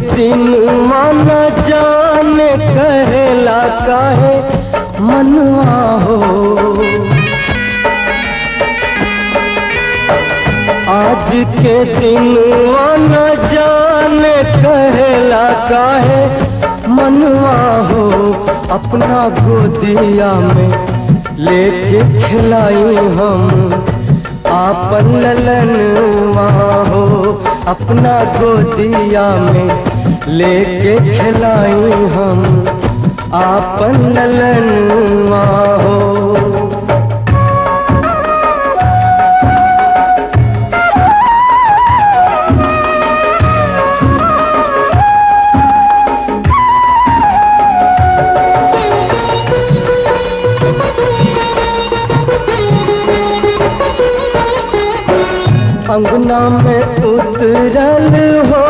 दिन मन जाने कहेला काहे मनवा हो। आज के दिन मन जाने कहेला काहे मनवा हो। अपना गोदिया में लेके खिलाई हम आपन ललनवा हो अपना गोदिया में लेके खिलाई हम। आपन ललनवा हो। अंगना में उतरल हो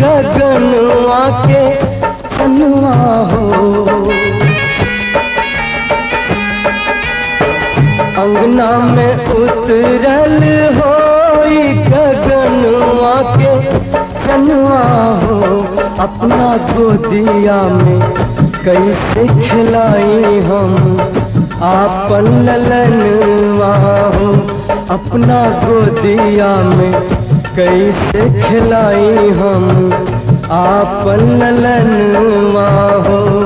गगनवा के चनुआ हो। अंगना में उतरल हो गगनवा के चनुआ हो। अपना गोदिया में कैसे खिलाई हम, आपन ललनवा हो अपना गोदिया में कैसे खिलाई हम आपन ललनवा हो।